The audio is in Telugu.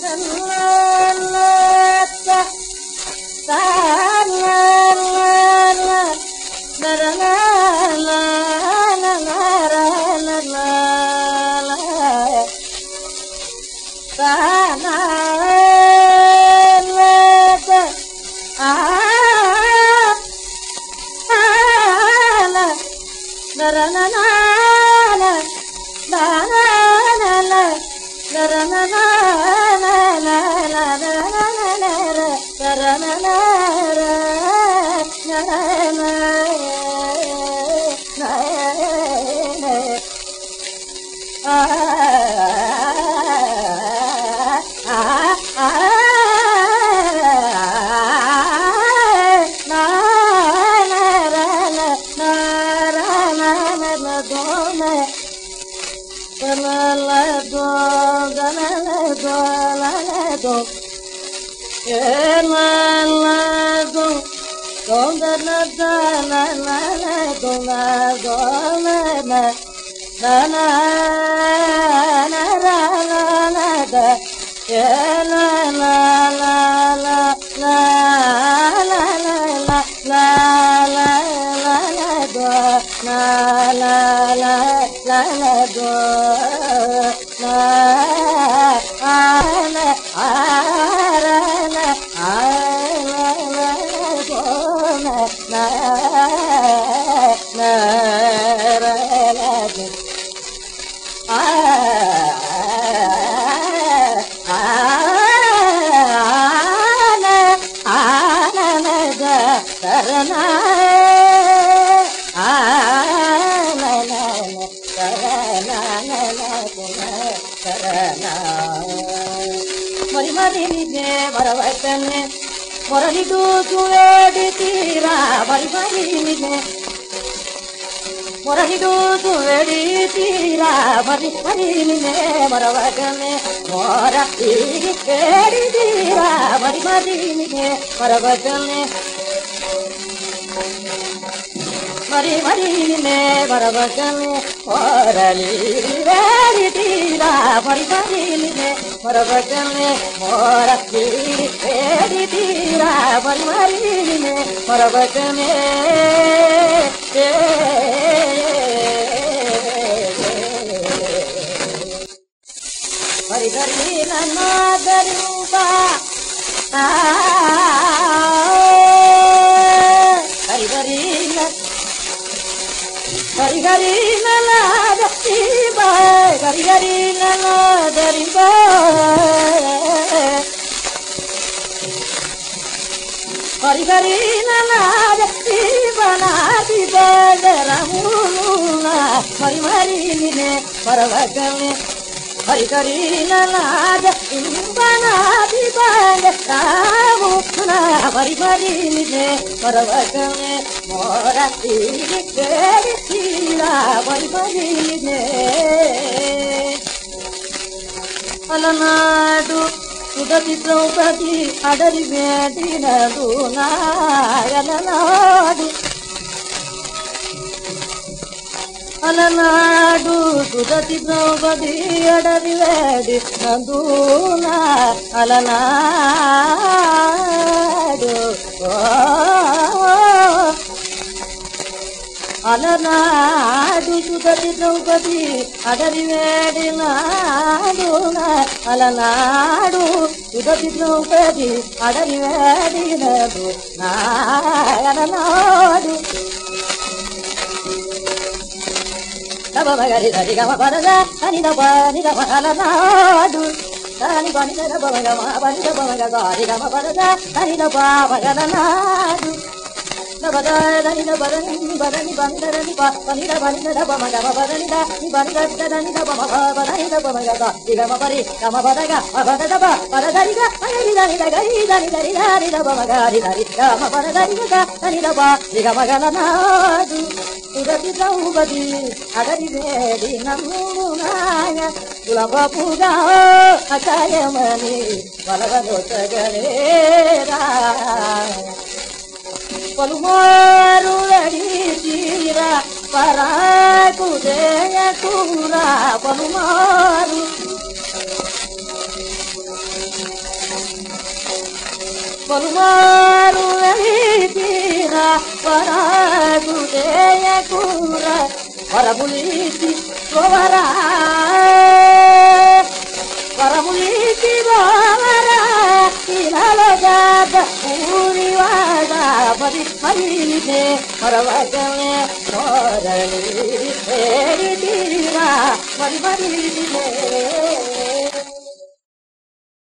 وسلم na na na la ಮರಿಲಿದೆ ಬರವತನೆ ಹೊರಲಿದು ಸುವೇಡಿತೀರಾ ಬರಿಬರಿಲಿದೆ ಹೊರಲಿದು ಸುವೇಡಿತೀರಾ ಬರಿಬರಿಲಿದೆ ಬರವತನೆ ಹೊರ ಹೀಗೆ ಕೇಳಿದೀರಾ ಬರಿಬರಿಲಿದೆ ಬರವತನೆ ಮರಿ ಮರಿನೇ ಬರಬಗನೆ ಹೊರಲಿ ವೇರಿ ತೀರ ಮರಿ ಮರಿನೇ ಬರಬಗನೆ ಹೊರಲಿ ವೇರಿ ತೀರ ಮರಿ ಮರಿನೇ ಬರಬಗನೆ ಹರಿ ಹರಿ ನನ್ನ ದರಿಯುಗ ಆ ಗರಿ ನಲ ದರಿ ಬಾಯ್ ಗರಿ ಗರಿ ನಲ ದರಿ ಬಾಯ್ ಹರಿ ಹರಿ ನಲ ದರಿ ಬನಾದಿ ಬಾಯರ ಮೂಲ ಹರಿ ಮರಿ ನಿನೆ ಪರವಗಮೆ ಹರಿ ಹರಿ ನಲ ದರಿ ಬನಾದಿ ಬಾಯರ ಮೂಲ ಹರಿ ಮರಿ ನಿನೆ ಪರವಗಮೆ ಮೋರ ತೀರಿ మరి నినే అలనాడు సుదతి ద్రౌపది అడరి వేడినదు నాయలనాడు అలనాడు. సుదతి ద్రౌపది అడరి వేడి నందున అలనా అలనాడు సుగతి ద్రౌపది అడవి వేడినాడు అలనాడు సుగతి ద్రౌపది అడవి వేడినదు నాయననాడు. దబమగరి దరి గమ పరద అని దబ అని దబ అలనాడు. దాని పని గమ పని దబమగ గారి గమ పరద అని దబ మగలనాడు బదని బదని బదని బందరని పని బని దబ మగ బదని ని బదని దబ మగ పరి గమ బదగ అబద దబ పరదరిగ అయని దని దగరి దని దరి దారి దబ రి దరి గమ పరదరి దని దబ ద్రౌపది వేడి అకాయమని పలుమారు తీరా పరాకు జయకురా పలుమారు. పలుమారు వెలిసిన వరాకు చేయకూర వరములిచి గోవరా. వరములిచి గోవరా ఇలా జాత ఊరివాగా పది మరినే మరవగమే కోరలి ఏడి తీరా మరి మరినే